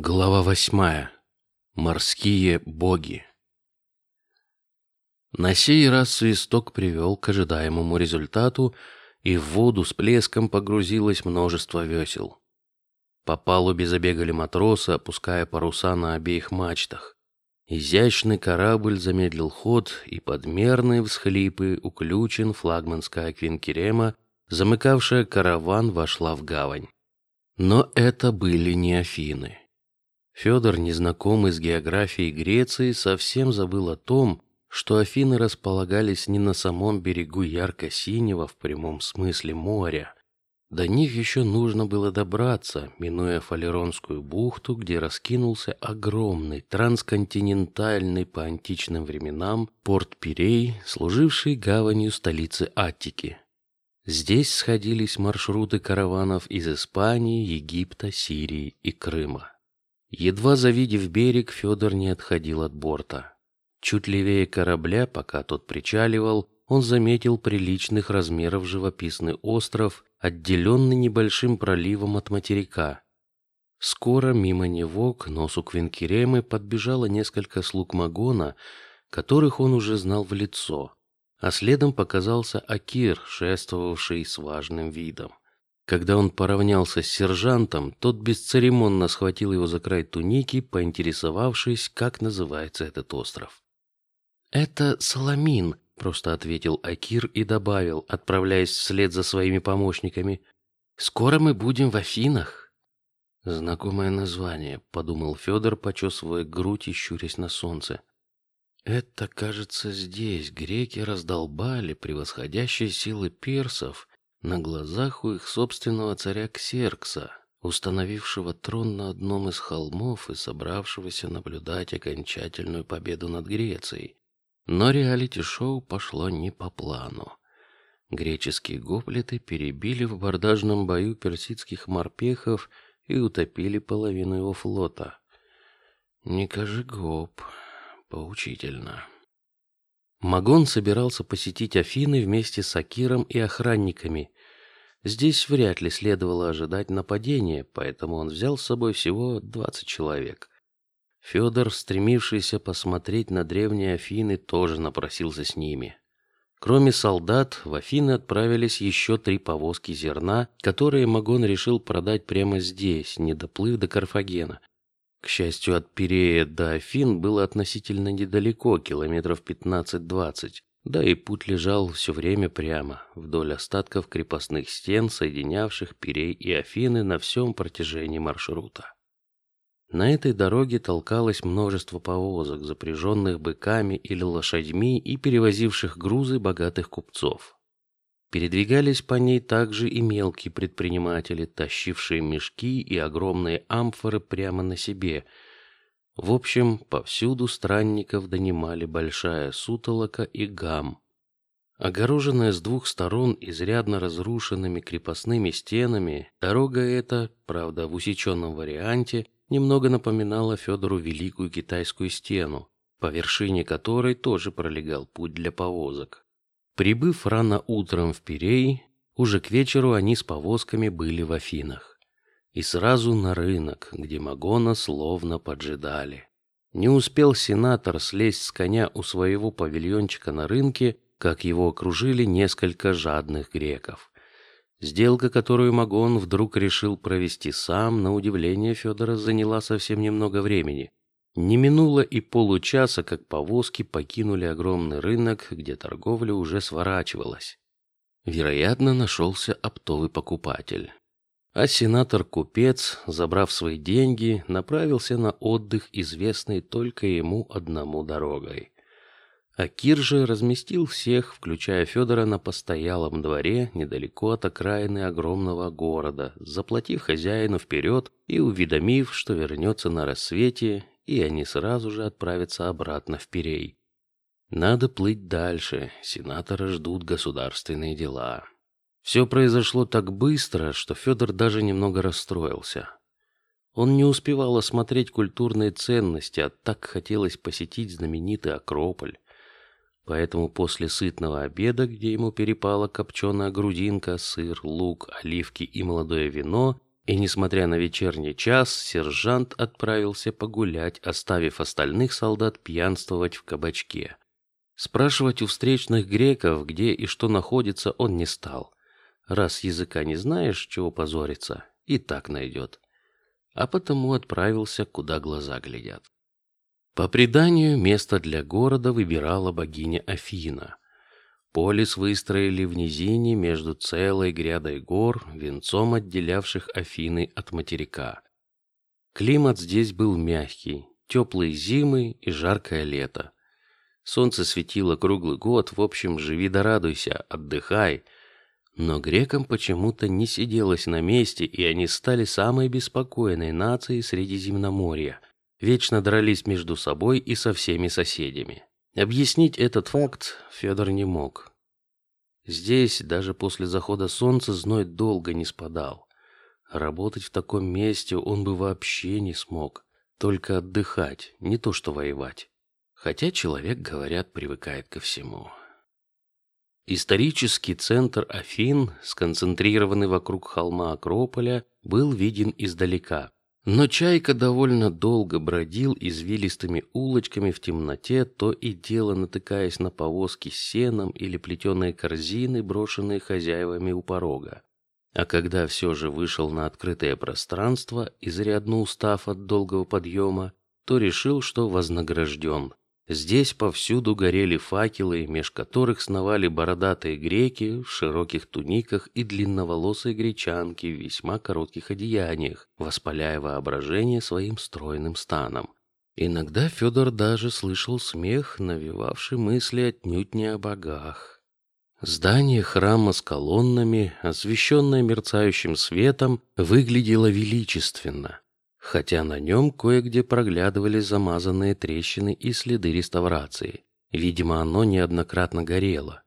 Глава восьмая. Морские боги. На сей раз свисток привел к ожидаемому результату, и в воду с плеском погрузилось множество весел. По палубе забегали матросы, опуская паруса на обеих мачтах. Изящный корабль замедлил ход, и подмерные всхлипы уключен флагманская квинкерема, замыкавшая караван, вошла в гавань. Но это были не Афины. Федор, незнакомый с географией Греции, совсем забыл о том, что Афины располагались не на самом берегу ярко-синего в прямом смысле моря. До них еще нужно было добраться, минуя Фалеронскую бухту, где раскинулся огромный трансконтинентальный по античным временам порт Пирей, служивший гаванью столицы Аттики. Здесь сходились маршруты караванов из Испании, Египта, Сирии и Крыма. Едва завидев берег, Федор не отходил от борта. Чуть левее корабля, пока тот причаливал, он заметил приличных размеров живописный остров, отделенный небольшим проливом от материка. Скоро мимо него к носу Квинкеремы подбежало несколько слуг Магона, которых он уже знал в лицо, а следом показался Акир, шествовавший с важным видом. Когда он поравнялся с сержантом, тот бесцеремонно схватил его за край туники, поинтересовавшись, как называется этот остров. Это Саламин, просто ответил Акир и добавил, отправляясь вслед за своими помощниками: "Скоро мы будем в Афинах". Знакомое название, подумал Федор, почесывая грудь и щурясь на солнце. Это, кажется, здесь греки раздолбали превосходящие силы персов на глазах у их собственного царя Ксеркса, установившего трон на одном из холмов и собравшегося наблюдать окончательную победу над Грецией. Но реалити-шоу пошло не по плану. Греческие гоплиты перебили в бордажном бою персидских морпехов и утопили половину его флота. Не кажи гоп, поучительно. Магон собирался посетить Афины вместе с Акиром и охранниками. Здесь вряд ли следовало ожидать нападения, поэтому он взял с собой всего двадцать человек. Федор, стремившийся посмотреть на древние Афины, тоже напросился с ними. Кроме солдат, в Афины отправились еще три повозки зерна, которые Магон решил продать прямо здесь, не доплыв до Карфагена. К счастью, от Пирея до Афин было относительно недалеко, километров пятнадцать-двадцать, да и путь лежал все время прямо вдоль остатков крепостных стен, соединявших Пирей и Афины на всем протяжении маршрута. На этой дороге толкалось множество повозок, запряженных быками или лошадьми и перевозивших грузы богатых купцов. Передвигались по ней также и мелкие предприниматели, тащившие мешки и огромные амфоры прямо на себе. В общем, повсюду странников донимали большая сутолока и гам. Огороженная с двух сторон изрядно разрушенными крепостными стенами, дорога эта, правда, в усеченном варианте, немного напоминала Федору великую китайскую стену, по вершине которой тоже пролегал путь для повозок. Прибыв рано утром в Пирей, уже к вечеру они с повозками были в Афинах и сразу на рынок, где Магона словно поджидали. Не успел сенатор слезть с коня у своего павильончика на рынке, как его окружили несколько жадных греков. Сделка, которую Магон вдруг решил провести сам, на удивление Федора заняла совсем немного времени. Не минуло и получаса, как повозки покинули огромный рынок, где торговля уже сворачивалась. Вероятно, нашелся оптовый покупатель. А сенатор-купец, забрав свои деньги, направился на отдых, известный только ему одному дорогой. А Кир же разместил всех, включая Федора, на постоялом дворе недалеко от окраины огромного города, заплатив хозяину вперед и уведомив, что вернется на рассвете и они сразу же отправятся обратно в Пирей. Надо плыть дальше. Сенатора ждут государственные дела. Все произошло так быстро, что Федор даже немного расстроился. Он не успевал осмотреть культурные ценности, а так хотелось посетить знаменитый Акрополь. Поэтому после сытного обеда, где ему перепала копченая грудинка, сыр, лук, оливки и молодое вино, И несмотря на вечерний час, сержант отправился погулять, оставив остальных солдат пьянствовать в кабачке. Спрашивать у встречных греков, где и что находится, он не стал. Раз языка не знаешь, чего позориться, и так найдет. А потому отправился, куда глаза глядят. По преданию, место для города выбирала богиня Афина. Полис выстроили в низине между целой грядой гор, венцом отделявших Афины от материка. Климат здесь был мягкий, теплые зимы и жаркое лето. Солнце светило круглый год, в общем, живи да радуйся, отдыхай. Но грекам почему-то не сиделось на месте, и они стали самой беспокойной нацией Средиземноморья. Вечно дрались между собой и со всеми соседями. Объяснить этот факт Федор не мог. Здесь даже после захода солнца зной долго не спадал. Работать в таком месте он бы вообще не смог, только отдыхать, не то что воевать. Хотя человек, говорят, привыкает ко всему. Исторический центр Афин, сконцентрированный вокруг холма Акрополя, был виден издалека. Но чайка довольно долго бродил извилистыми улочками в темноте, то и дело натыкаясь на повозки с сеном или плетеные корзины, брошенные хозяевами у порога. А когда все же вышел на открытое пространство, изрядно устав от долгого подъема, то решил, что вознагражден. Здесь повсюду горели факелы, меж которых сновали бородатые греки в широких туниках и длинноволосые гречанки в весьма коротких одеяниях, воспаляя воображение своим стройным станом. Иногда Федор даже слышал смех, навевавший мысли отнюдь не о богах. Здание храма с колоннами, освещенное мерцающим светом, выглядело величественно хотя на нем кое-где проглядывали замазанные трещины и следы реставрации. Видимо, оно неоднократно горело.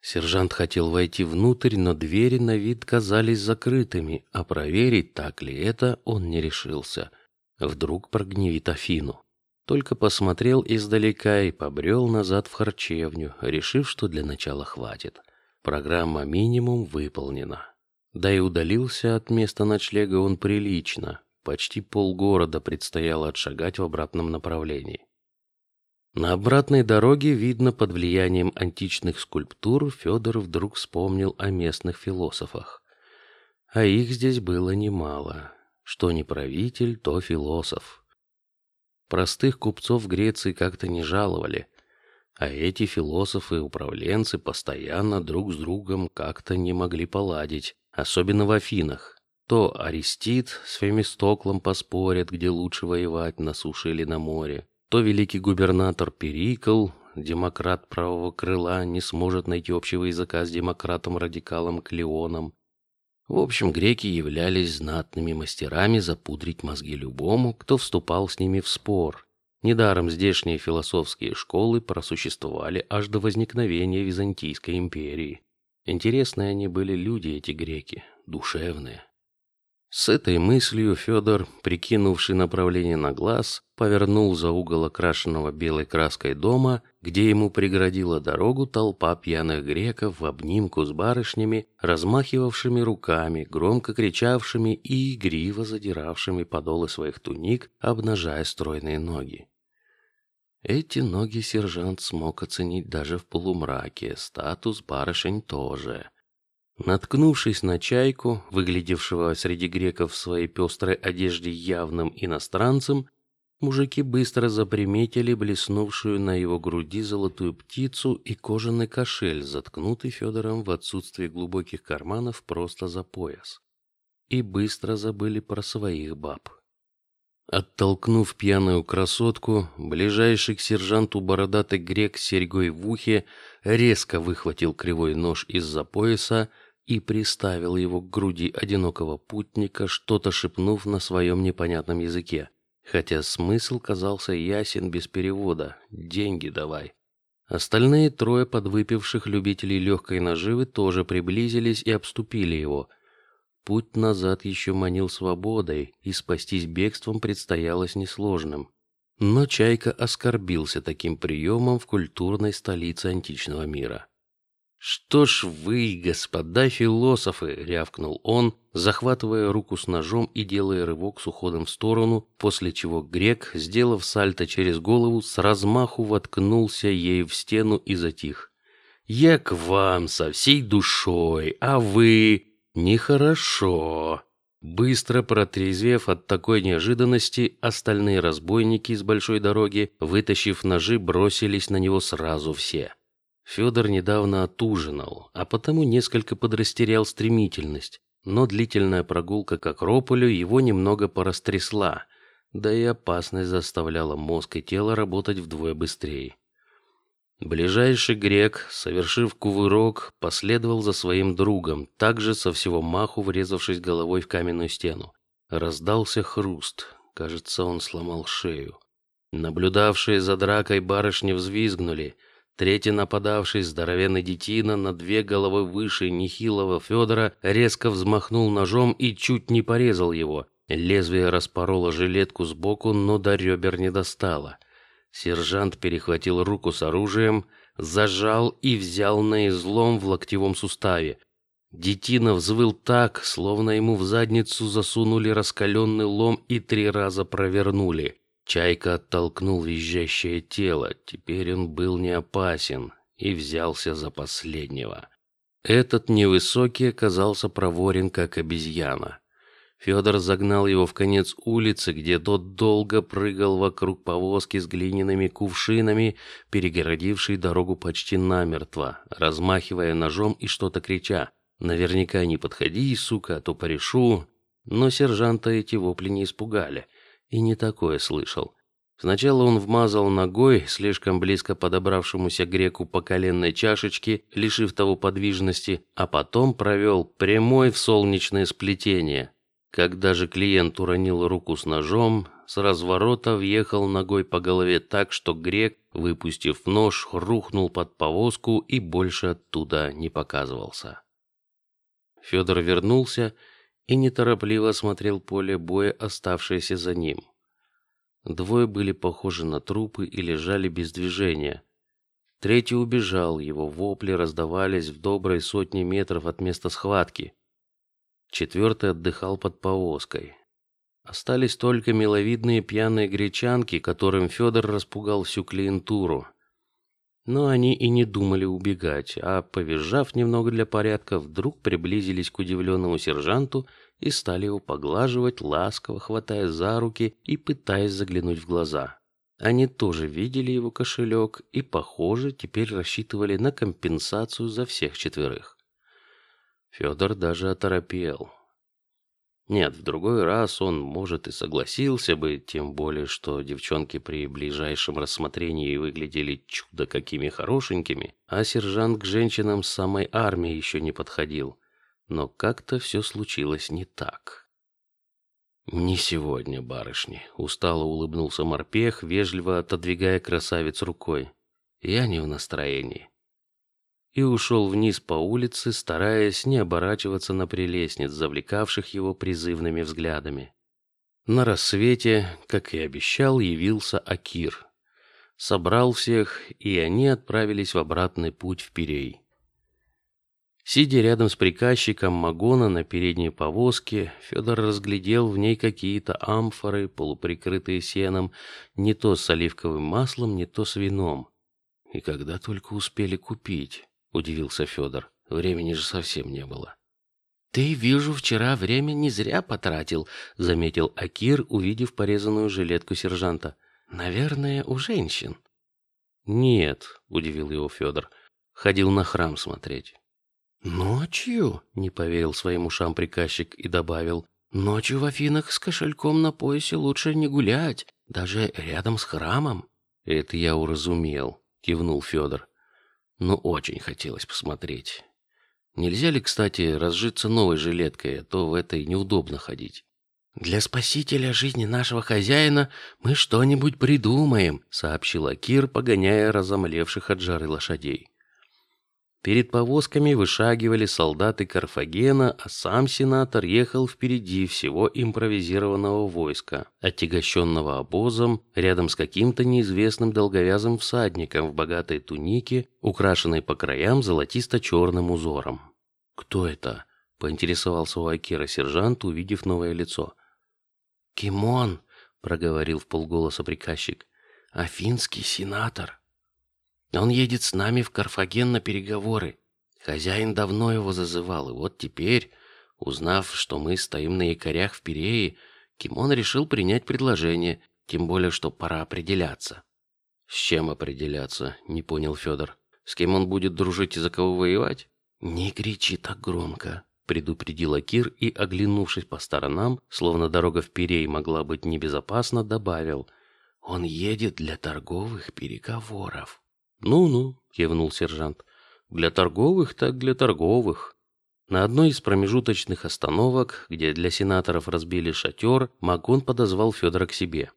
Сержант хотел войти внутрь, но двери на вид казались закрытыми, а проверить, так ли это, он не решился. Вдруг прогневит Афину. Только посмотрел издалека и побрел назад в харчевню, решив, что для начала хватит. Программа минимум выполнена. Да и удалился от места ночлега он прилично, Почти полгорода предстояло отшагать в обратном направлении. На обратной дороге, видно, под влиянием античных скульптур, Федор вдруг вспомнил о местных философах. А их здесь было немало. Что не правитель, то философ. Простых купцов Греции как-то не жаловали, а эти философы-управленцы постоянно друг с другом как-то не могли поладить, особенно в Афинах. То Аристид с Фемистоклом поспорят, где лучше воевать на суше или на море. То великий губернатор Перикл, демократ правого крыла, не сможет найти общего языка с демократом-радикалом Клеоном. В общем, греки являлись знатными мастерами запудрить мозги любому, кто вступал с ними в спор. Недаром здешние философские школы просуществовали аж до возникновения Византийской империи. Интересные они были люди, эти греки, душевные. С этой мыслью Федор, прикинувший направление на глаз, повернул за угол окрашенного белой краской дома, где ему преградила дорогу толпа пьяных греков в обнимку с барышнями, размахивавшими руками, громко кричавшими и игриво задиравшими подолы своих туник, обнажая стройные ноги. Эти ноги сержант смог оценить даже в полумраке, статус барышень тоже. Наткнувшись на чайку, выглядевшего среди греков в своей пестрой одежде явным иностранцем, мужики быстро заприметили блеснувшую на его груди золотую птицу и кожаный кошель, заткнутый Федором в отсутствие глубоких карманов просто за пояс, и быстро забыли про своих баб. Оттолкнув пьяную красотку, ближайший к сержанту бородатый грек с серьгой в ухе резко выхватил кривой нож из-за пояса и приставил его к груди одинокого путника, что-то шепнув на своем непонятном языке, хотя смысл казался ясен без перевода. Деньги давай. Остальные трое подвыпивших любителей легкой наживы тоже приблизились и обступили его. Путь назад еще манил свободой, и спастись бегством предстоялось несложным. Но Чайка оскорбился таким приемом в культурной столице античного мира. Что ж вы, господа философы, рявкнул он, захватывая руку с ножом и делая рывок с уходом в сторону, после чего грек, сделав сальто через голову, с размаху воткнулся ей в стену и затих. Я к вам со всей душой, а вы нехорошо. Быстро протрезвев от такой неожиданности, остальные разбойники с большой дороги, вытащив ножи, бросились на него сразу все. Федор недавно отужинал, а потому несколько подрастерял стремительность, но длительная прогулка к Акрополю его немного порастрясла, да и опасность заставляла мозг и тело работать вдвое быстрее. Ближайший грек, совершив кувырок, последовал за своим другом, также со всего маху врезавшись головой в каменную стену. Раздался хруст, кажется, он сломал шею. Наблюдавшие за дракой барышни взвизгнули. Третий нападавший, здоровенный детина, на две головы выше нехилого Федора, резко взмахнул ножом и чуть не порезал его. Лезвие распороло жилетку сбоку, но до ребер не достало. Сержант перехватил руку с оружием, зажал и взял на излом в локтевом суставе. Детина взвыл так, словно ему в задницу засунули раскаленный лом и три раза провернули. Чайка оттолкнул визжащее тело. Теперь он был не опасен и взялся за последнего. Этот невысокий оказался проворен, как обезьяна. Федор загнал его в конец улицы, где тот долго прыгал вокруг повозки с глиняными кувшинами, перегородившей дорогу почти намертво, размахивая ножом и что-то крича. Наверняка не подходи, сука, а то порешу. Но сержанта эти вопли не испугали и не такое слышал. Сначала он вмазал ногой слишком близко подобравшемуся греку по коленной чашечке, лишив того подвижности, а потом провел прямой в солнечное сплетение. Когда же клиент уронил руку с ножом, с разворота въехал ногой по голове так, что грек, выпустив нож, рухнул под повозку и больше оттуда не показывался. Федор вернулся и неторопливо осмотрел поле боя, оставшееся за ним. Двое были похожи на трупы и лежали без движения. Третий убежал, его вопли раздавались в доброй сотне метров от места схватки. Четвертый отдыхал под повозкой. Остались только миловидные пьяные гречанки, которым Федор распугал всю клиентуру. Но они и не думали убегать, а повизжав немного для порядка, вдруг приблизились к удивленному сержанту и стали его поглаживать, ласково хватая за руки и пытаясь заглянуть в глаза. Они тоже видели его кошелек и, похоже, теперь рассчитывали на компенсацию за всех четверых. Федор даже оторопел. Нет, в другой раз он, может, и согласился бы, тем более, что девчонки при ближайшем рассмотрении выглядели чудо какими хорошенькими, а сержант к женщинам самой армии еще не подходил. Но как-то все случилось не так. Не сегодня, барышни. Устало улыбнулся морпех, вежливо отодвигая красавец рукой. Я не в настроении и ушел вниз по улице, стараясь не оборачиваться на прелестниц, завлекавших его призывными взглядами. На рассвете, как и обещал, явился Акир, собрал всех, и они отправились в обратный путь в Пирей. Сидя рядом с приказчиком Магона на передней повозке, Федор разглядел в ней какие-то амфоры, полуприкрытые сеном, не то с оливковым маслом, не то с вином. И когда только успели купить удивился Федор. Времени же совсем не было. Ты вижу вчера время не зря потратил, заметил Акир, увидев порезанную жилетку сержанта. Наверное, у женщин. Нет, удивил его Федор. Ходил на храм смотреть. Ночью? Не поверил своим ушам приказчик и добавил: Ночью в Афинах с кошельком на поясе лучше не гулять, даже рядом с храмом. Это я уразумел, кивнул Федор но очень хотелось посмотреть. Нельзя ли, кстати, разжиться новой жилеткой, а то в этой неудобно ходить. Для спасителя жизни нашего хозяина мы что-нибудь придумаем, сообщила Кир, погоняя разомлевших от жары лошадей. Перед повозками вышагивали солдаты Карфагена, а сам сенатор ехал впереди всего импровизированного войска, отягощенного обозом, рядом с каким-то неизвестным долговязым всадником в богатой тунике, украшенной по краям золотисто-черным узором. Кто это? поинтересовался у Акира сержант, увидев новое лицо. Кимон, проговорил в полголоса приказчик, афинский сенатор. Он едет с нами в Карфаген на переговоры. Хозяин давно его зазывал, и вот теперь, узнав, что мы стоим на якорях в Пирее, Кимон решил принять предложение, тем более, что пора определяться. С чем определяться? Не понял Федор. С кем он будет дружить и за кого воевать? Не кричи так громко, предупредил Акир и, оглянувшись по сторонам, словно дорога в Пирей могла быть небезопасна, добавил: "Он едет для торговых переговоров". Ну-ну, кивнул сержант. Для торговых так для торговых. На одной из промежуточных остановок, где для сенаторов разбили шатер, Магон подозвал Федора к себе.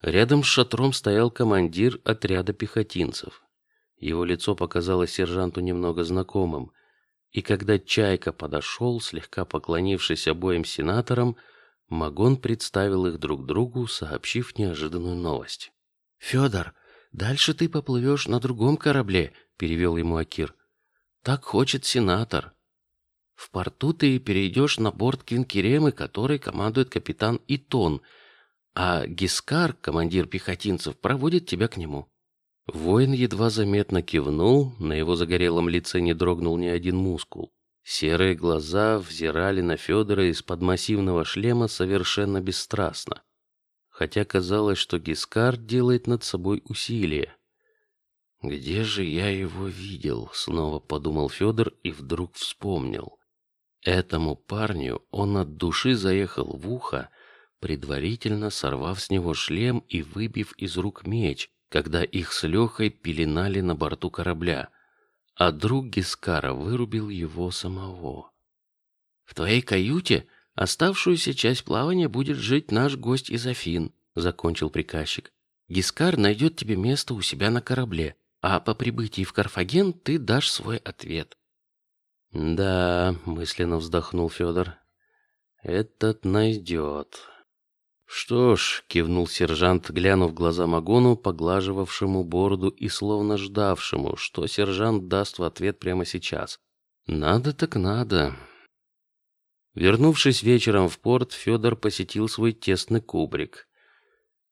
Рядом с шатром стоял командир отряда пехотинцев. Его лицо показалось сержанту немного знакомым, и когда Чайка подошел, слегка поклонившись обоим сенаторам, Магон представил их друг другу, сообщив неожиданную новость. Федор, Дальше ты поплывешь на другом корабле, перевел ему Акир. Так хочет сенатор. В порту ты перейдешь на борт Квинкеремы, который командует капитан Итон, а Гискар, командир пехотинцев, проводит тебя к нему. Воин едва заметно кивнул, на его загорелом лице не дрогнул ни один мускул. Серые глаза взирали на Федора из-под массивного шлема совершенно бесстрастно хотя казалось, что Гискар делает над собой усилие. Где же я его видел? Снова подумал Федор и вдруг вспомнил. Этому парню он от души заехал в ухо, предварительно сорвав с него шлем и выбив из рук меч, когда их с Лехой пеленали на борту корабля, а друг Гискара вырубил его самого. В твоей каюте Оставшуюся часть плавания будет жить наш гость из Афин, закончил приказчик. Гискар найдет тебе место у себя на корабле, а по прибытии в Карфаген ты дашь свой ответ. Да, мысленно вздохнул Федор. Этот найдет. Что ж, кивнул сержант, глянув в глаза Магону, поглаживавшему бороду и словно ждавшему, что сержант даст в ответ прямо сейчас. Надо так надо. Вернувшись вечером в порт, Федор посетил свой тесный кубрик.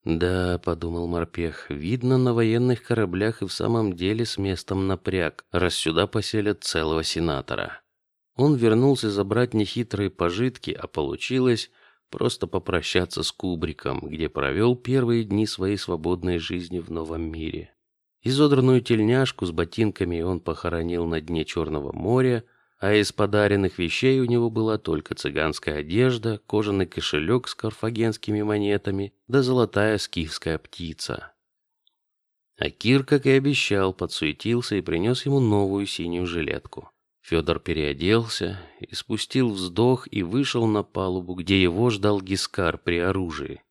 Да, подумал морпех, видно на военных кораблях и в самом деле с местом напряг, раз сюда поселят целого сенатора. Он вернулся забрать нехитрые пожитки, а получилось просто попрощаться с кубриком, где провел первые дни своей свободной жизни в новом мире. Изодранную тельняшку с ботинками он похоронил на дне Черного моря, а из подаренных вещей у него была только цыганская одежда, кожаный кошелек с карфагенскими монетами, да золотая скифская птица. А Кир, как и обещал, подсуетился и принес ему новую синюю жилетку. Федор переоделся, и спустил вздох и вышел на палубу, где его ждал Гискар при оружии.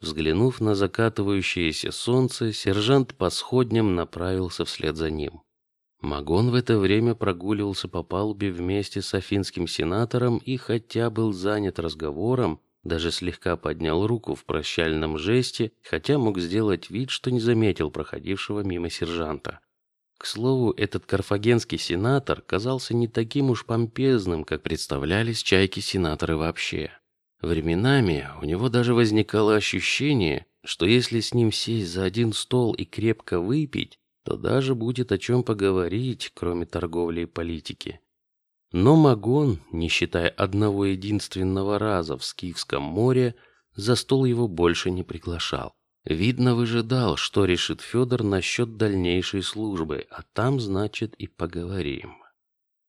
Взглянув на закатывающееся солнце, сержант по сходням направился вслед за ним. Магон в это время прогуливался по палубе вместе с афинским сенатором и, хотя был занят разговором, даже слегка поднял руку в прощальном жесте, хотя мог сделать вид, что не заметил проходившего мимо сержанта. К слову, этот карфагенский сенатор казался не таким уж помпезным, как представлялись чайки-сенаторы вообще. Временами у него даже возникало ощущение, что если с ним сесть за один стол и крепко выпить, то даже будет о чем поговорить, кроме торговли и политики. Но Магон, не считая одного единственного раза в Скифском море, за стол его больше не приглашал. Видно, выжидал, что решит Федор насчет дальнейшей службы, а там, значит, и поговорим.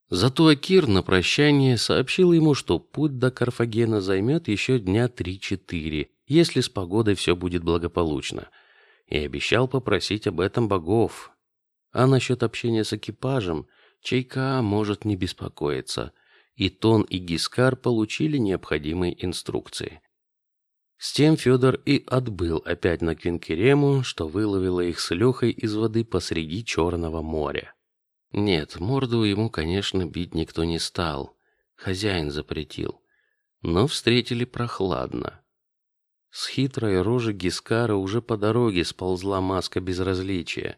Зато Акир на прощание сообщил ему, что путь до Карфагена займет еще дня три-четыре, если с погодой все будет благополучно и обещал попросить об этом богов. А насчет общения с экипажем Чайка может не беспокоиться. И Тон и Гискар получили необходимые инструкции. С тем Федор и отбыл опять на Квинкерему, что выловило их с Лехой из воды посреди Черного моря. Нет, морду ему, конечно, бить никто не стал, хозяин запретил, но встретили прохладно. С хитрой рожи Гискара уже по дороге сползла маска безразличия,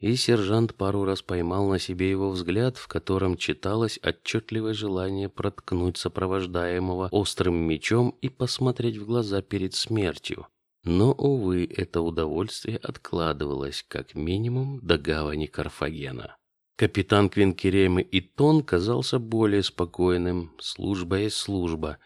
и сержант пару раз поймал на себе его взгляд, в котором читалось отчетливое желание проткнуть сопровождаемого острым мечом и посмотреть в глаза перед смертью. Но увы, это удовольствие откладывалось как минимум до гавани Карфагена. Капитан Квинкеремы Итон казался более спокойным. Служба есть служба.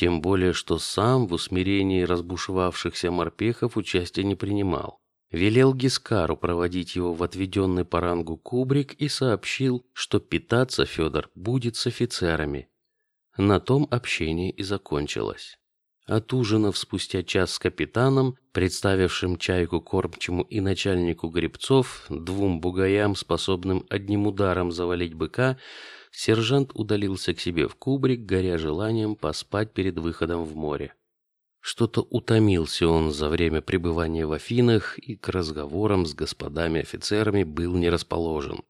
Тем более, что сам в усмирении разбушевавшихся морпехов участия не принимал. Велел Гискару проводить его в отведенный по рангу кубрик и сообщил, что питаться Федор будет с офицерами. На том общение и закончилось. Отужинав спустя час с капитаном, представившим чайку кормчему и начальнику гребцов, двум бугаям, способным одним ударом завалить быка, сержант удалился к себе в кубрик, горя желанием поспать перед выходом в море. Что-то утомился он за время пребывания в Афинах и к разговорам с господами офицерами был не расположен.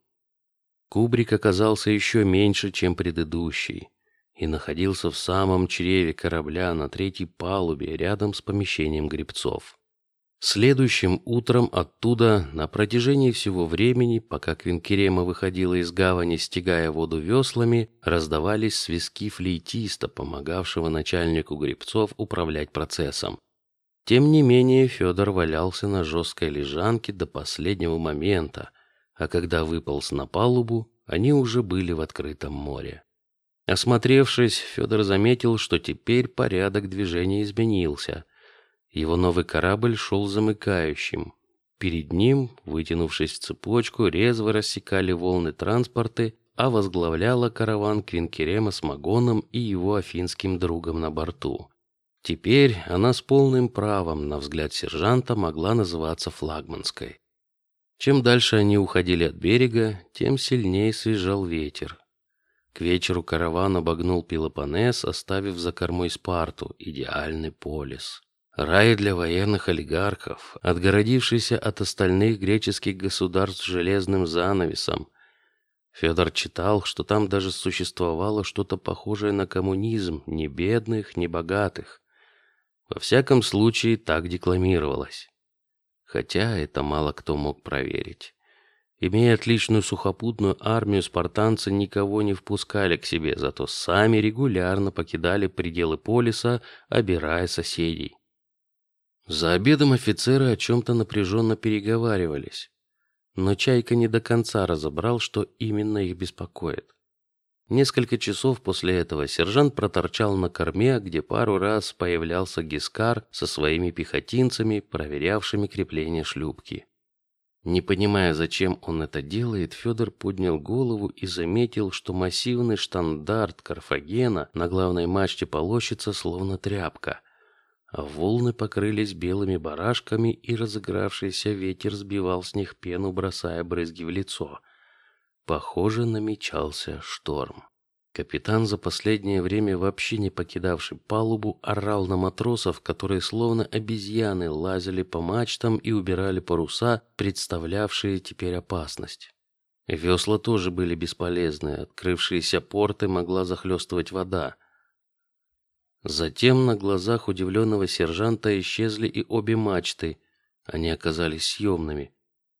Кубрик оказался еще меньше, чем предыдущий, и находился в самом чреве корабля на третьей палубе, рядом с помещением гребцов. Следующим утром оттуда на протяжении всего времени, пока Квинкерема выходила из гавани, стягая воду веслами, раздавались свистки флейтиста, помогавшего начальнику гребцов управлять процессом. Тем не менее Федор валялся на жесткой лежанке до последнего момента, а когда выполз на палубу, они уже были в открытом море. Осмотревшись, Федор заметил, что теперь порядок движения изменился. Его новый корабль шел замыкающим. Перед ним, вытянувшись в цепочку, резво рассекали волны транспорты, а возглавляла караван Квинкерема с Магоном и его афинским другом на борту. Теперь она с полным правом, на взгляд сержанта, могла называться флагманской. Чем дальше они уходили от берега, тем сильнее свежал ветер. К вечеру караван обогнул Пелопоннес, оставив за кормой Спарту, идеальный полис. Рай для военных олигархов, отгородившийся от остальных греческих государств железным занавесом. Федор читал, что там даже существовало что-то похожее на коммунизм, ни бедных, ни богатых. Во всяком случае, так декламировалось. Хотя это мало кто мог проверить. Имея отличную сухопутную армию, спартанцы никого не впускали к себе, зато сами регулярно покидали пределы полиса, обирая соседей. За обедом офицеры о чем-то напряженно переговаривались, но Чайка не до конца разобрал, что именно их беспокоит. Несколько часов после этого сержант проторчал на корме, где пару раз появлялся Гискар со своими пехотинцами, проверявшими крепление шлюпки. Не понимая, зачем он это делает, Федор поднял голову и заметил, что массивный штандарт Карфагена на главной мачте полощется, словно тряпка волны покрылись белыми барашками, и разыгравшийся ветер сбивал с них пену, бросая брызги в лицо. Похоже, намечался шторм. Капитан, за последнее время вообще не покидавший палубу, орал на матросов, которые словно обезьяны лазили по мачтам и убирали паруса, представлявшие теперь опасность. Весла тоже были бесполезны, открывшиеся порты могла захлестывать вода. Затем на глазах удивленного сержанта исчезли и обе мачты. Они оказались съемными.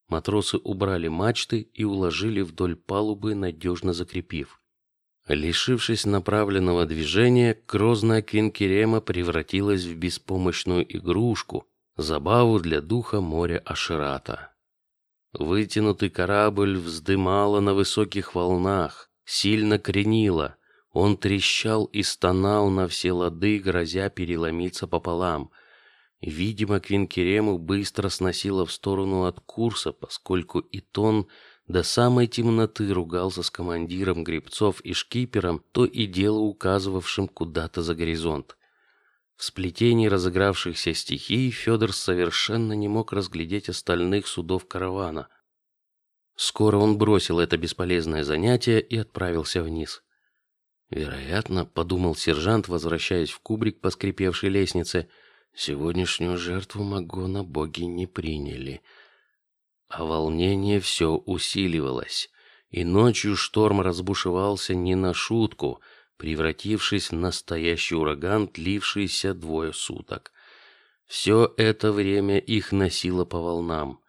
Матросы убрали мачты и уложили вдоль палубы, надежно закрепив. Лишившись направленного движения, грозная Квинкерема превратилась в беспомощную игрушку, забаву для духа моря Аширата. Вытянутый корабль вздымало на высоких волнах, сильно кренило, он трещал и стонал на все лады, грозя переломиться пополам. Видимо, Квинкерему быстро сносило в сторону от курса, поскольку Итон до самой темноты ругался с командиром гребцов и шкипером, то и дело указывавшим куда-то за горизонт. В сплетении разыгравшихся стихий Федор совершенно не мог разглядеть остальных судов каравана. Скоро он бросил это бесполезное занятие и отправился вниз. Вероятно, подумал сержант, возвращаясь в кубрик по скрипевшей лестнице, сегодняшнюю жертву Магона боги не приняли. А волнение все усиливалось. и ночью шторм разбушевался не на шутку, превратившись в настоящий ураган, тлившийся двое суток. Все это время их носило по волнам.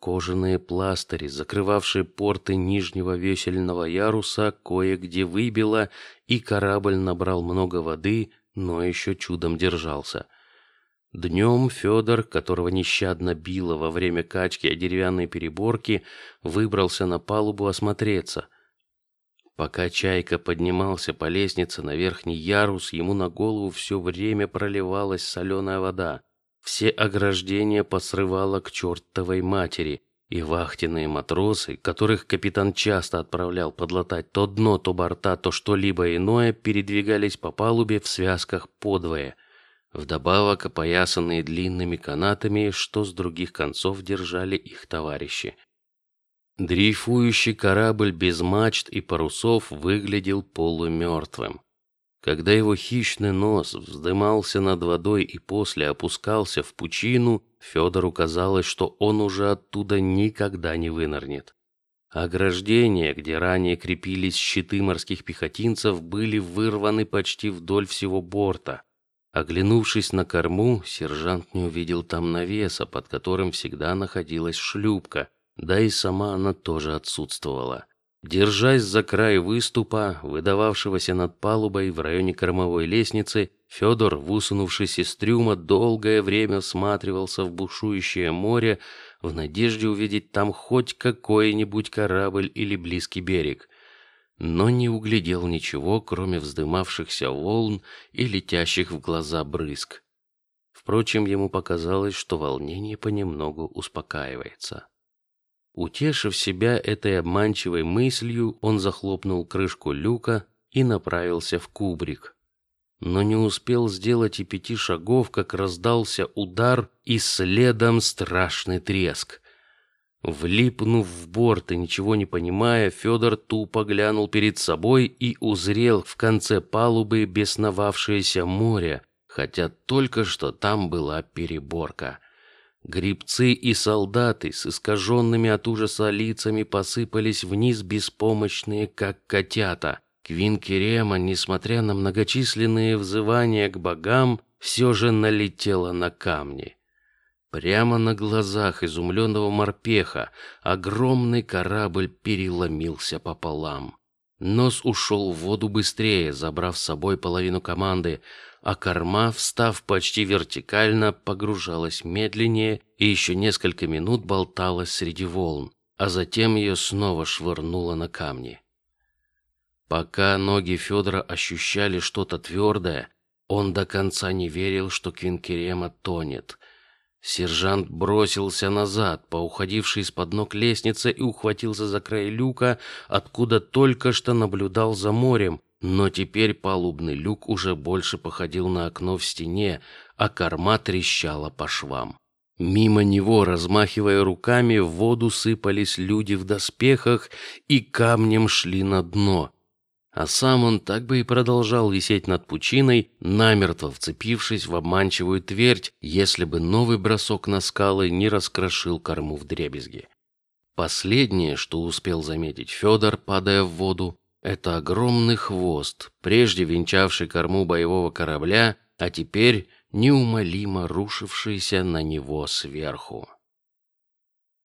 Кожаные пластыри, закрывавшие порты нижнего весельного яруса, кое-где выбило, и корабль набрал много воды, но еще чудом держался. Днем Федор, которого нещадно било во время качки о деревянной переборке, выбрался на палубу осмотреться. Пока чайка поднимался по лестнице на верхний ярус, ему на голову все время проливалась соленая вода. Все ограждения посрывало к чертовой матери, и вахтенные матросы, которых капитан часто отправлял подлатать то дно, то борта, то что-либо иное, передвигались по палубе в связках подвое – вдобавок опоясанные длинными канатами, что с других концов держали их товарищи. Дрейфующий корабль без мачт и парусов выглядел полумертвым. Когда его хищный нос вздымался над водой и после опускался в пучину, Федору казалось, что он уже оттуда никогда не вынырнет. Ограждения, где ранее крепились щиты морских пехотинцев, были вырваны почти вдоль всего борта. Оглянувшись на корму, сержант не увидел там навеса, под которым всегда находилась шлюпка, да и сама она тоже отсутствовала. Держась за край выступа, выдававшегося над палубой в районе кормовой лестницы, Федор, высунувшись из трюма, долгое время всматривался в бушующее море в надежде увидеть там хоть какой-нибудь корабль или близкий берег но не углядел ничего, кроме вздымавшихся волн и летящих в глаза брызг. Впрочем, ему показалось, что волнение понемногу успокаивается. Утешив себя этой обманчивой мыслью, он захлопнул крышку люка и направился в кубрик. Но не успел сделать и пяти шагов, как раздался удар и следом страшный треск. Влипнув в борт и ничего не понимая, Федор тупо глянул перед собой и узрел в конце палубы бесновавшееся море, хотя только что там была переборка. Грибцы и солдаты с искаженными от ужаса лицами посыпались вниз беспомощные, как котята. Квинкерема, несмотря на многочисленные взывания к богам, все же налетела на камни. Прямо на глазах изумленного морпеха огромный корабль переломился пополам. Нос ушел в воду быстрее, забрав с собой половину команды, а корма, встав почти вертикально, погружалась медленнее и еще несколько минут болталась среди волн, а затем ее снова швырнуло на камни. Пока ноги Федора ощущали что-то твердое, он до конца не верил, что Квинкерема тонет. Сержант бросился назад по уходившей из-под ног лестнице и ухватился за край люка, откуда только что наблюдал за морем. Но теперь палубный люк уже больше походил на окно в стене, а корма трещала по швам. Мимо него, размахивая руками, в воду сыпались люди в доспехах и камнем шли на дно а сам он так бы и продолжал висеть над пучиной, намертво вцепившись в обманчивую твердь, если бы новый бросок на скалы не раскрошил корму в дребезги. Последнее, что успел заметить Федор, падая в воду, это огромный хвост, прежде венчавший корму боевого корабля, а теперь неумолимо рушившийся на него сверху.